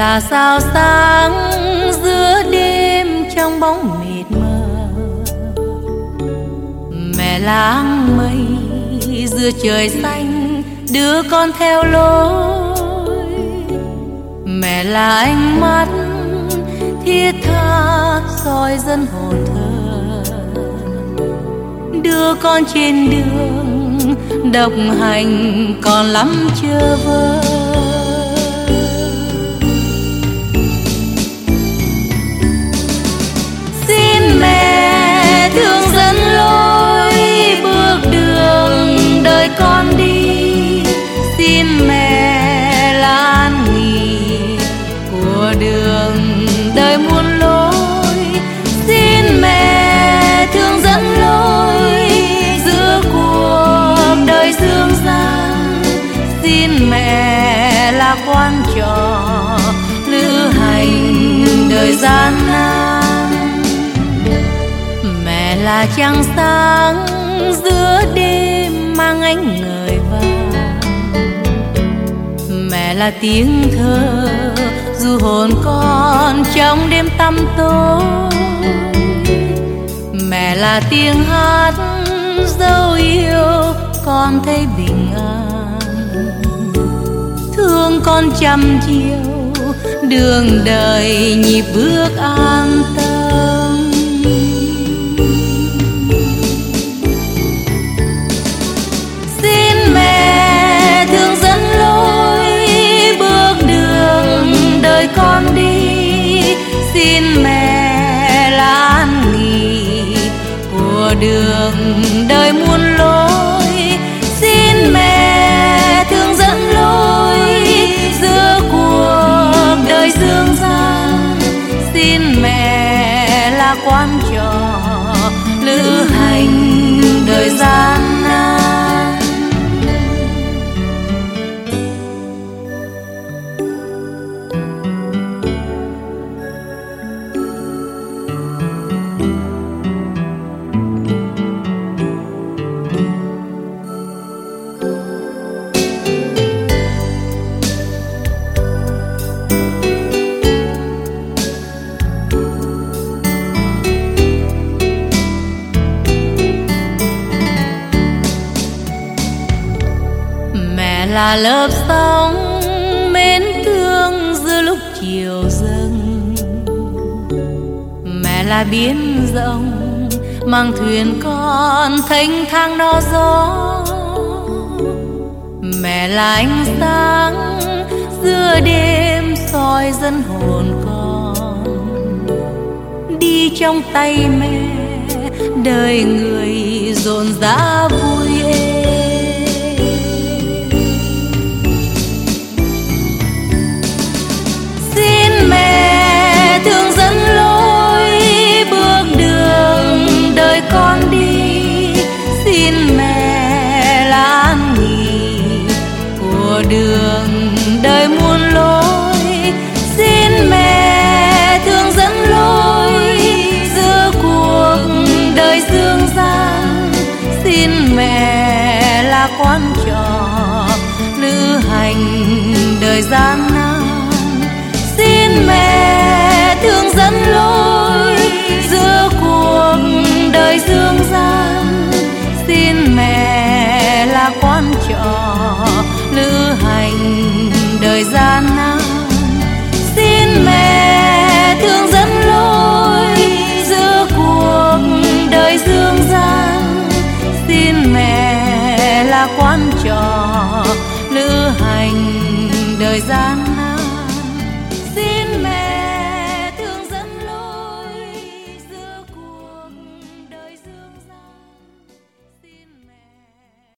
là sao sáng giữa đêm trong bóng mịt mờ. Mẹ là áng mây giữa trời xanh đưa con theo lối. Mẹ là ánh mắt thiết tha soi dân hồn thơ. Đưa con trên đường độc hành còn lắm chưa vơi. Quan trò, lữ hành đời gian nan. Mẹ là trăng sáng giữa đêm mang ánh ngời vàng. Mẹ là tiếng thơ du hồn con trong đêm tăm tối. Mẹ là tiếng hát dấu yêu con thấy bình an thương con trăm chiều, đường đời nhịp bước an tâm. Xin mẹ thương dẫn lối bước đường đời con đi. Xin mẹ là an nghỉ của đường đời muôn đời là lớp sóng mến thương giữa lúc chiều dâng. Mẹ là biến rộng, mang thuyền con thênh thang no gió. Mẹ là ánh sáng giữa đêm soi dân hồn con. Đi trong tay mẹ, đời người rộn rã vui. Đường, đời muôn lối. Xin mẹ thương dẫn lối giữa cuộc đời dương gian. Xin mẹ là quan trò lữ hành đời gian nan. Xin mẹ đời gian